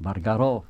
Margaró